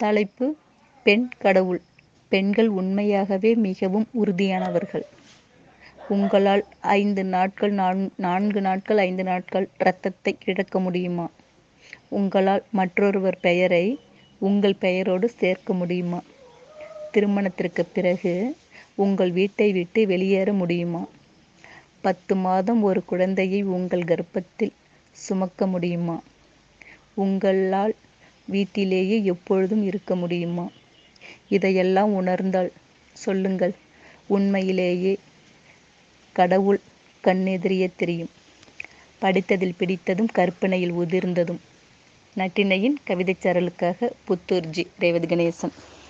தலைப்பு பெண் கடவுள். பெண்கள் உண்மையாகவே மிகவும் உறுதியானவர்கள். உங்களால் ஐந்து நாட்கள் நான்கு நாட்கள் ஐந்து நாட்கள் இரத்தத்தை இழக்க முடியுமா? உங்களால் மற்றொருவர் பெயரை உங்கள் பெயரோடு சேர்க்க முடியுமா? திருமணத்திற்கு பிறகு உங்கள் வீட்டை விட்டு வெளியேற முடியுமா? பத்து மாதம் ஒரு குழந்தையை உங்கள் கர்ப்பத்தில் சுமக்க முடியுமா? உங்களால் வீட்டிலேயே எப்பொழுதும் இருக்க முடியுமா? இதையெல்லாம் உணர்ந்தால் சொல்லுங்கள். உண்மையிலேயே கடவுள் கண்ணெதிரியே தெரியும். படித்ததில் பிடித்ததும் கற்பனையில் உதிர்ந்ததும். நட்டினையின் கவிதைச் சரலுக்காக புத்தூர்ஜி ரேவதி கணேசன்.